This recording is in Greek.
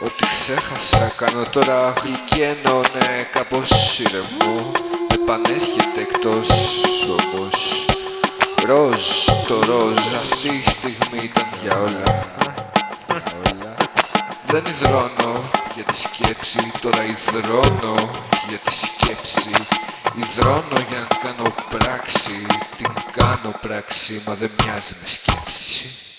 Ότι ξέχασα κάνω τώρα γλυκένω ναι κάπως ηρεμό Επανέρχεται εκτός όμως. Ροζ το ροζ αυτή η στιγμή ήταν για όλα όλα. Δεν υδρώνω για τη σκέψη Τώρα υδρώνω για τη σκέψη. Υδρώνω για να κάνω πράξη Την κάνω πράξη μα δεν μοιάζει με σκέψη.